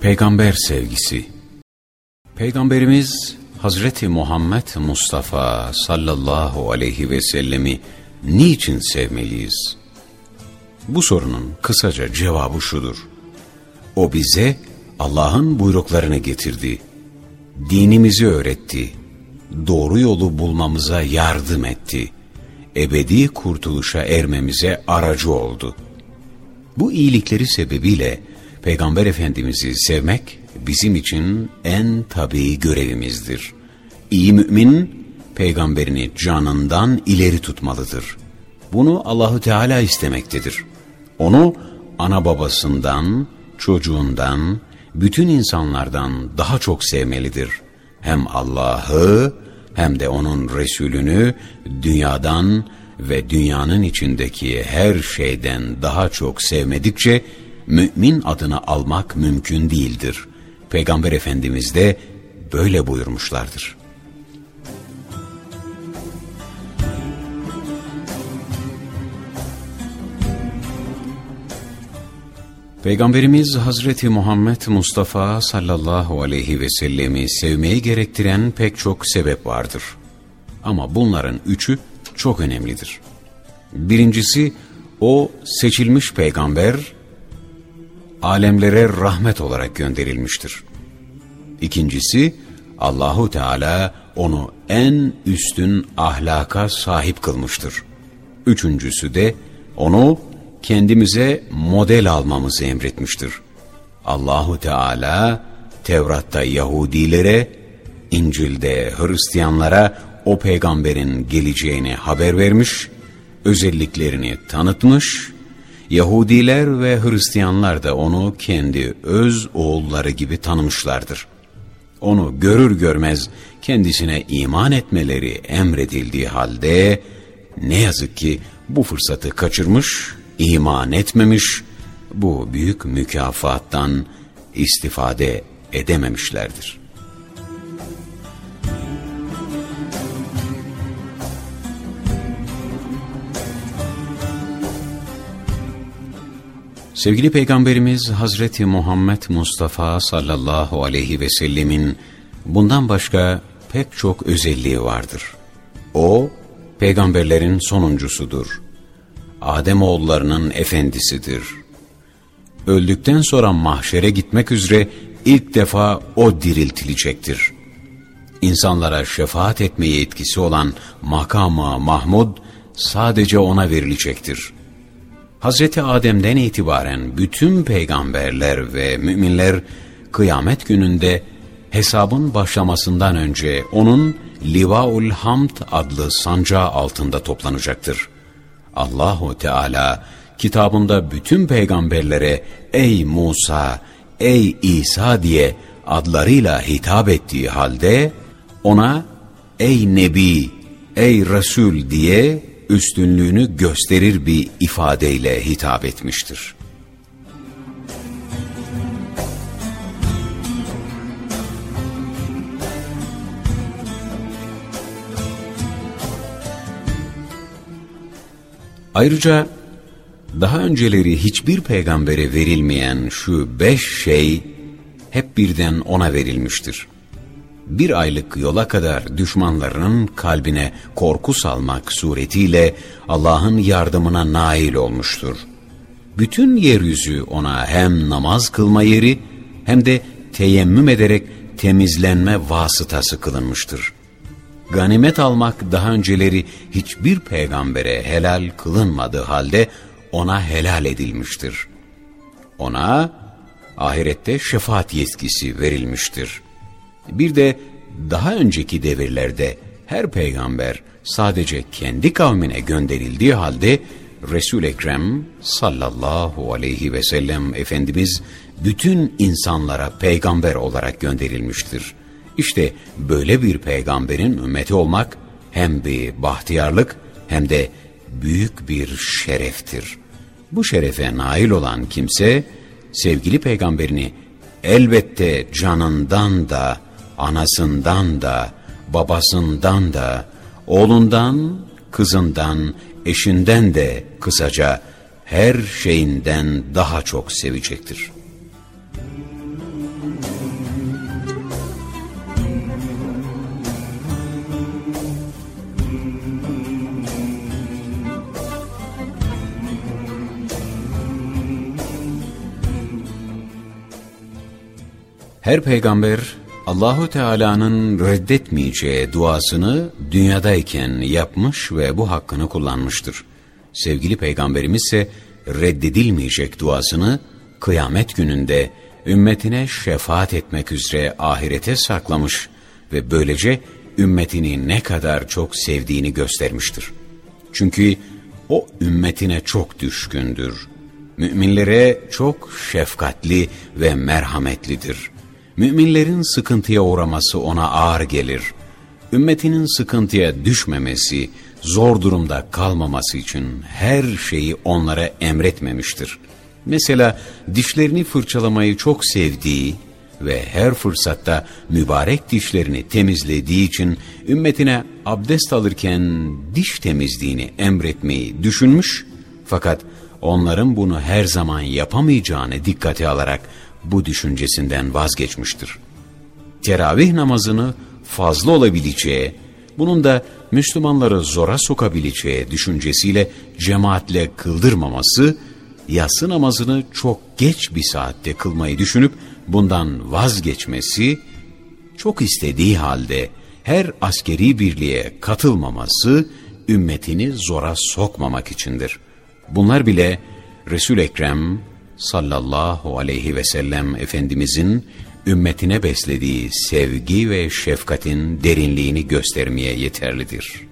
Peygamber sevgisi Peygamberimiz Hazreti Muhammed Mustafa sallallahu aleyhi ve sellemi niçin sevmeliyiz? Bu sorunun kısaca cevabı şudur. O bize Allah'ın buyruklarını getirdi. Dinimizi öğretti. Doğru yolu bulmamıza yardım etti. Ebedi kurtuluşa ermemize aracı oldu. Bu iyilikleri sebebiyle Peygamber Efendimiz'i sevmek bizim için en tabii görevimizdir. İyi mümin, peygamberini canından ileri tutmalıdır. Bunu Allahü Teala istemektedir. Onu ana babasından, çocuğundan, bütün insanlardan daha çok sevmelidir. Hem Allah'ı hem de onun Resulünü dünyadan ve dünyanın içindeki her şeyden daha çok sevmedikçe mümin adını almak mümkün değildir. Peygamber Efendimiz de böyle buyurmuşlardır. Peygamberimiz Hazreti Muhammed Mustafa sallallahu aleyhi ve sellemi sevmeyi gerektiren pek çok sebep vardır. Ama bunların üçü çok önemlidir. Birincisi, o seçilmiş peygamber, alemlere rahmet olarak gönderilmiştir. İkincisi, Allahu Teala onu en üstün ahlaka sahip kılmıştır. Üçüncüsü de onu kendimize model almamızı emretmiştir. Allahu Teala Tevrat'ta Yahudilere, İncil'de Hristiyanlara o peygamberin geleceğini haber vermiş, özelliklerini tanıtmış Yahudiler ve Hristiyanlar da onu kendi öz oğulları gibi tanımışlardır. Onu görür görmez kendisine iman etmeleri emredildiği halde ne yazık ki bu fırsatı kaçırmış, iman etmemiş, bu büyük mükafattan istifade edememişlerdir. Sevgili Peygamberimiz Hazreti Muhammed Mustafa sallallahu aleyhi ve sellemin bundan başka pek çok özelliği vardır. O, peygamberlerin sonuncusudur. Ademoğullarının efendisidir. Öldükten sonra mahşere gitmek üzere ilk defa o diriltilecektir. İnsanlara şefaat etmeye etkisi olan makama Mahmud sadece ona verilecektir.'' Hazreti Adem'den itibaren bütün peygamberler ve müminler kıyamet gününde hesabın başlamasından önce onun Livaul Hamd adlı sancağı altında toplanacaktır. Allahu Teala kitabında bütün peygamberlere ey Musa, ey İsa diye adlarıyla hitap ettiği halde ona ey Nebi, ey Resul diye üstünlüğünü gösterir bir ifadeyle hitap etmiştir. Ayrıca daha önceleri hiçbir peygambere verilmeyen şu beş şey hep birden ona verilmiştir bir aylık yola kadar düşmanlarının kalbine korku salmak suretiyle Allah'ın yardımına nail olmuştur. Bütün yeryüzü ona hem namaz kılma yeri hem de teyemmüm ederek temizlenme vasıtası kılınmıştır. Ganimet almak daha önceleri hiçbir peygambere helal kılınmadığı halde ona helal edilmiştir. Ona ahirette şefaat yetkisi verilmiştir.'' Bir de daha önceki devirlerde her peygamber sadece kendi kavmine gönderildiği halde Resul Ekrem sallallahu aleyhi ve sellem Efendimiz bütün insanlara peygamber olarak gönderilmiştir. İşte böyle bir peygamberin ümmeti olmak hem bir bahtiyarlık hem de büyük bir şereftir. Bu şerefe nail olan kimse sevgili peygamberini elbette canından da anasından da, babasından da, oğlundan, kızından, eşinden de kısaca her şeyinden daha çok sevecektir. Her peygamber Allahu Teala'nın reddetmeyeceği duasını dünyadayken yapmış ve bu hakkını kullanmıştır. Sevgili peygamberimiz ise reddedilmeyecek duasını kıyamet gününde ümmetine şefaat etmek üzere ahirete saklamış ve böylece ümmetini ne kadar çok sevdiğini göstermiştir. Çünkü o ümmetine çok düşkündür. Müminlere çok şefkatli ve merhametlidir. Müminlerin sıkıntıya uğraması ona ağır gelir. Ümmetinin sıkıntıya düşmemesi, zor durumda kalmaması için her şeyi onlara emretmemiştir. Mesela dişlerini fırçalamayı çok sevdiği ve her fırsatta mübarek dişlerini temizlediği için ümmetine abdest alırken diş temizliğini emretmeyi düşünmüş fakat onların bunu her zaman yapamayacağını dikkate alarak bu düşüncesinden vazgeçmiştir. Teravih namazını fazla olabileceği, bunun da Müslümanları zora sokabileceği düşüncesiyle cemaatle kıldırmaması, yatsı namazını çok geç bir saatte kılmayı düşünüp bundan vazgeçmesi, çok istediği halde her askeri birliğe katılmaması, ümmetini zora sokmamak içindir. Bunlar bile resul Ekrem sallallahu aleyhi ve sellem Efendimizin ümmetine beslediği sevgi ve şefkatin derinliğini göstermeye yeterlidir.''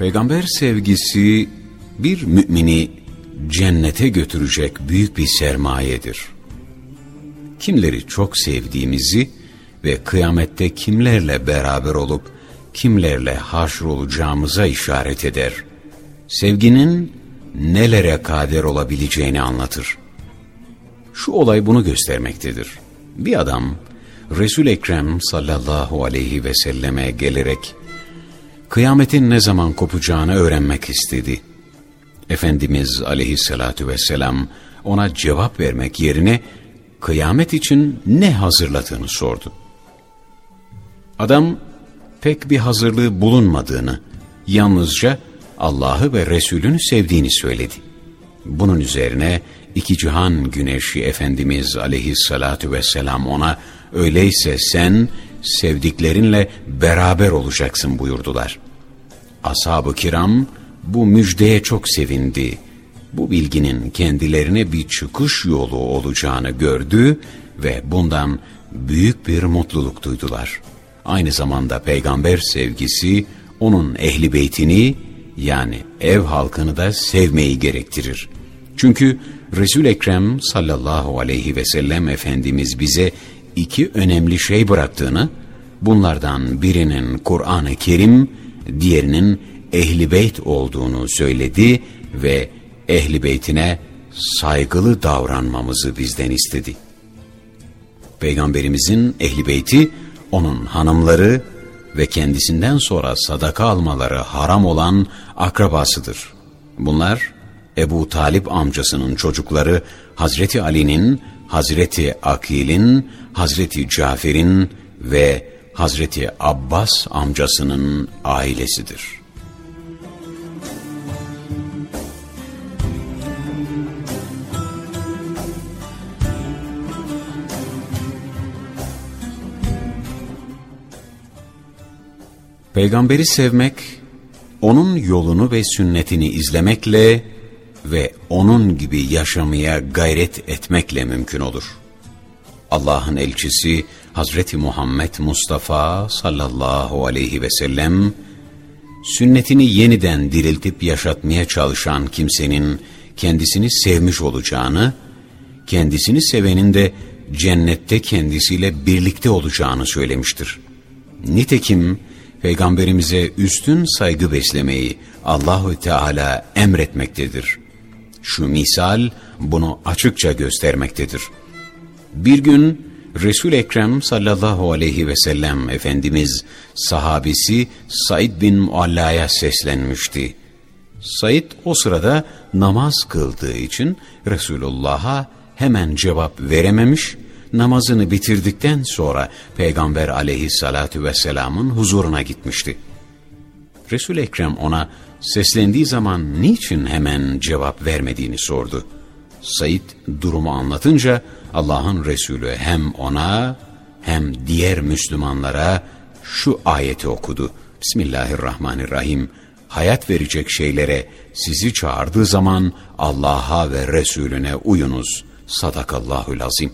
Peygamber sevgisi bir mümini cennete götürecek büyük bir sermayedir. Kimleri çok sevdiğimizi ve kıyamette kimlerle beraber olup kimlerle haşr olacağımıza işaret eder. Sevginin nelere kader olabileceğini anlatır. Şu olay bunu göstermektedir. Bir adam Resul Ekrem sallallahu aleyhi ve selleme gelerek kıyametin ne zaman kopacağını öğrenmek istedi. Efendimiz aleyhissalatu vesselam ona cevap vermek yerine kıyamet için ne hazırladığını sordu. Adam pek bir hazırlığı bulunmadığını, yalnızca Allah'ı ve Resulünü sevdiğini söyledi. Bunun üzerine iki cihan güneşi Efendimiz aleyhissalatu vesselam ona öyleyse sen sevdiklerinle beraber olacaksın buyurdular. Ashab-ı kiram bu müjdeye çok sevindi. Bu bilginin kendilerine bir çıkış yolu olacağını gördü ve bundan büyük bir mutluluk duydular. Aynı zamanda peygamber sevgisi onun ehli beytini yani ev halkını da sevmeyi gerektirir. Çünkü Resul Ekrem sallallahu aleyhi ve sellem Efendimiz bize iki önemli şey bıraktığını, bunlardan birinin Kur'an-ı Kerim, diğerinin Ehli Beyt olduğunu söyledi ve Ehli Beytine saygılı davranmamızı bizden istedi. Peygamberimizin Ehli Beyti, onun hanımları ve kendisinden sonra sadaka almaları haram olan akrabasıdır. Bunlar, Ebu Talip amcasının çocukları Hazreti Ali'nin Hazreti Akil'in, Hazreti Cafer'in ve Hazreti Abbas amcasının ailesidir. Peygamberi sevmek, onun yolunu ve sünnetini izlemekle ve onun gibi yaşamaya gayret etmekle mümkün olur. Allah'ın elçisi Hazreti Muhammed Mustafa sallallahu aleyhi ve sellem, sünnetini yeniden diriltip yaşatmaya çalışan kimsenin kendisini sevmiş olacağını, kendisini sevenin de cennette kendisiyle birlikte olacağını söylemiştir. Nitekim Peygamberimize üstün saygı beslemeyi Allahü Teala emretmektedir. Şu misal bunu açıkça göstermektedir. Bir gün Resul Ekrem sallallahu aleyhi ve sellem Efendimiz sahabisi Said bin Mualla'ya seslenmişti. Said o sırada namaz kıldığı için Resulullah'a hemen cevap verememiş, namazını bitirdikten sonra Peygamber aleyhissalatu vesselamın huzuruna gitmişti. resul Ekrem ona seslendiği zaman niçin hemen cevap vermediğini sordu. Said durumu anlatınca Allah'ın Resulü hem ona hem diğer Müslümanlara şu ayeti okudu. Bismillahirrahmanirrahim. Hayat verecek şeylere sizi çağırdığı zaman Allah'a ve Resulüne uyunuz. Sadakallahul azim.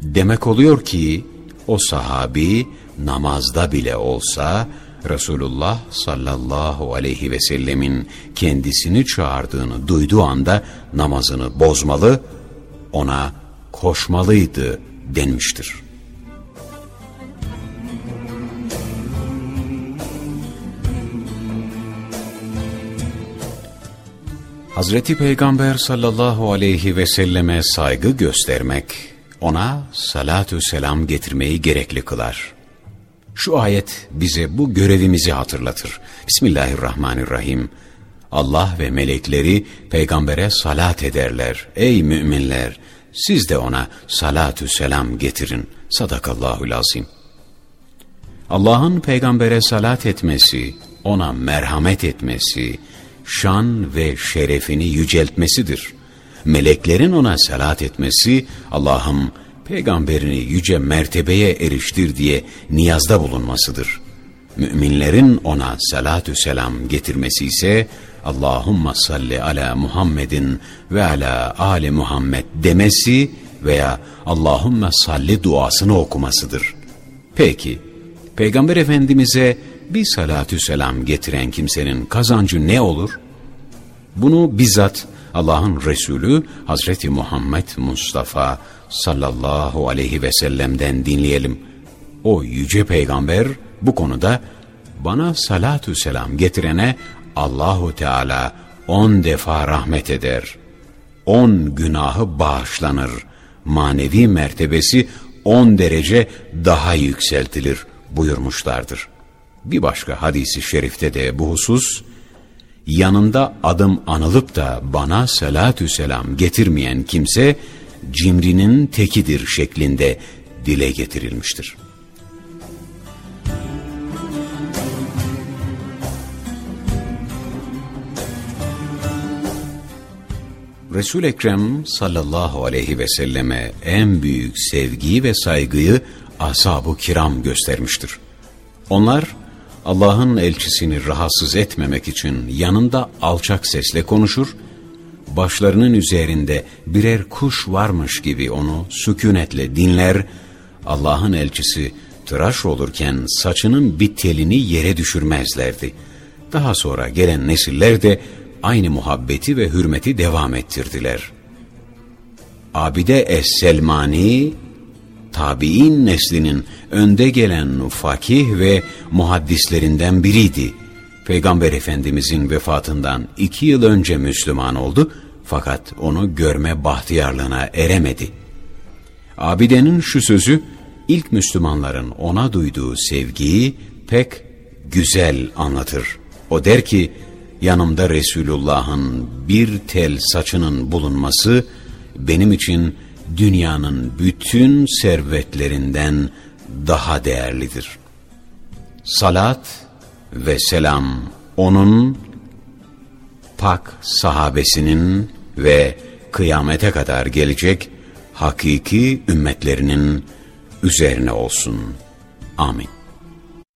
Demek oluyor ki o sahabi namazda bile olsa Resulullah sallallahu aleyhi ve sellemin kendisini çağırdığını duyduğu anda namazını bozmalı, ona koşmalıydı denmiştir. Hazreti Peygamber sallallahu aleyhi ve selleme saygı göstermek, ona salatü selam getirmeyi gerekli kılar. Şu ayet bize bu görevimizi hatırlatır. Bismillahirrahmanirrahim. Allah ve melekleri peygambere salat ederler. Ey müminler! Siz de ona salatü selam getirin. Sadakallahul azim. Allah'ın peygambere salat etmesi, ona merhamet etmesi, şan ve şerefini yüceltmesidir. Meleklerin ona salat etmesi, Allah'ım peygamberini yüce mertebeye eriştir diye niyazda bulunmasıdır. Müminlerin ona salatü selam getirmesi ise Allahumma salli ala Muhammedin ve ala ali Muhammed demesi veya Allahumma salli duasını okumasıdır. Peki, Peygamber Efendimiz'e bir salatü selam getiren kimsenin kazancı ne olur? Bunu bizzat Allah'ın Resulü Hazreti Muhammed Mustafa sallallahu aleyhi ve sellem'den dinleyelim. O yüce peygamber bu konuda bana salatü selam getirene Allahu Teala on defa rahmet eder. On günahı bağışlanır. Manevi mertebesi on derece daha yükseltilir buyurmuşlardır. Bir başka hadisi şerifte de bu husus, yanında adım anılıp da bana salatü selam getirmeyen kimse, cimrinin tekidir şeklinde dile getirilmiştir. resul Ekrem sallallahu aleyhi ve selleme en büyük sevgiyi ve saygıyı ashab-ı kiram göstermiştir. Onlar Allah'ın elçisini rahatsız etmemek için yanında alçak sesle konuşur, başlarının üzerinde birer kuş varmış gibi onu sükunetle dinler, Allah'ın elçisi tıraş olurken saçının bir telini yere düşürmezlerdi. Daha sonra gelen nesiller de aynı muhabbeti ve hürmeti devam ettirdiler. Abide Es-Selmani, tabi'in neslinin önde gelen fakih ve muhaddislerinden biriydi. Peygamber Efendimizin vefatından iki yıl önce Müslüman oldu fakat onu görme bahtiyarlığına eremedi. Abide'nin şu sözü ilk Müslümanların ona duyduğu sevgiyi pek güzel anlatır. O der ki, yanımda Resulullah'ın bir tel saçının bulunması benim için dünyanın bütün servetlerinden daha değerlidir. Salat ve selam onun pak sahabesinin ve kıyamete kadar gelecek hakiki ümmetlerinin üzerine olsun. Amin.